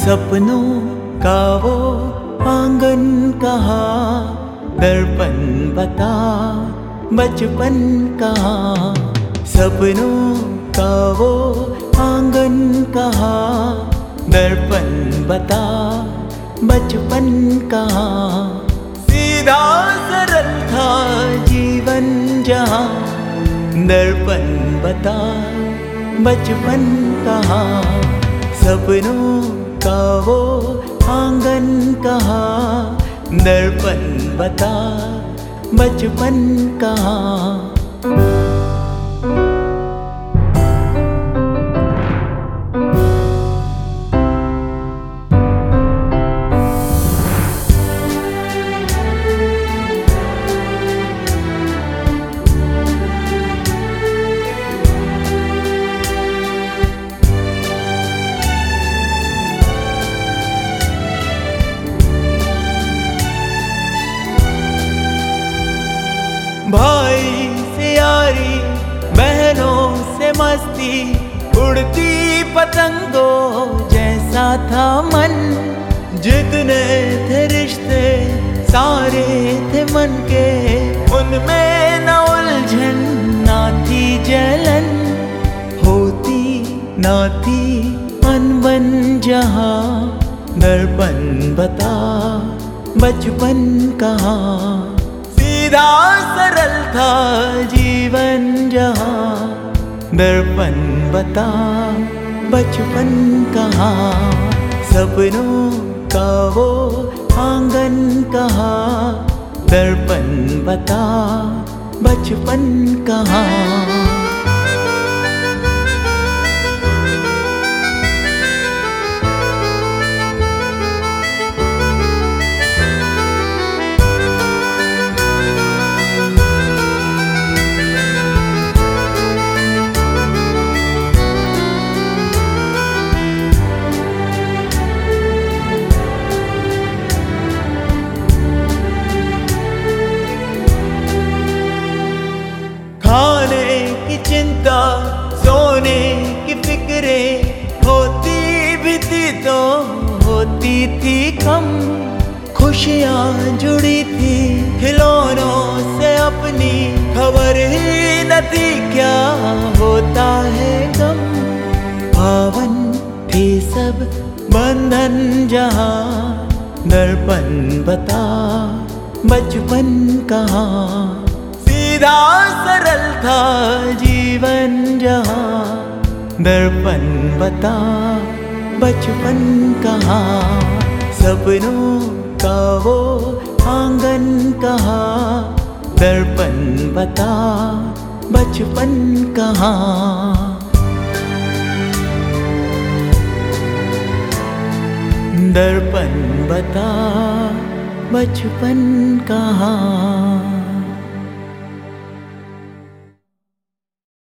सपनों का वो आँगन कहा, दर्पण बता, बचपन कहा। सपनों का वो आँगन कहा, दर्पण बता, बचपन कहा। सीधा सरल था जीवन जहाँ, दर्पण बता, बचपन कहा। सपनों का आँगन कहा दर्पण बता बचपन कहा। मस्ती उड़ती पतंगों जैसा था मन। जितने थे रिश्ते, सारे थे मन के। उनमें न उलझन, ना थी जलन। होती, ना थी अनबन, जहाँ दर्पण बता बचपन कहाँ। सीधा सरल था जीवन जहाँ। दर्पण बता बचपन कहाँ सपनों का वो आँगन कहाँ दर्पण बता बचपन कहाँ। की सोने की फिक्रे होती भी थी तो होती थी कम। खुशियाँ जुड़ी थी खिलौनों से अपनी। खबर ही न थी क्या होता है गम। पावन थी सब बंधन जहाँ। दर्पण बता बचपन कहाँ। सीधा सरल था जीवन जहाँ, दर्पण बता, बचपन कहाँ, सपनों का वो आँगन कहाँ, दर्पण बता, बचपन कहाँ। दर्पण बता, बचपन कहाँ।